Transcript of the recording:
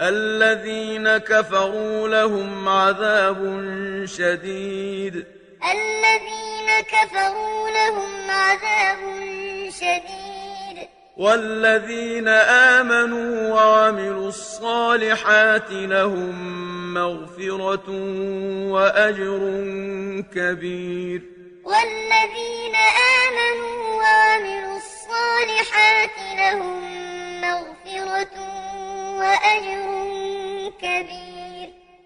الذين كفروا لهم عذاب شديد. الذين كفروا لهم عذاب شديد. والذين آمنوا وعملوا الصالحات لهم مغفرة وأجر كبير. والذين آمنوا وعملوا الصالحات لهم مغفرة وأجر كبير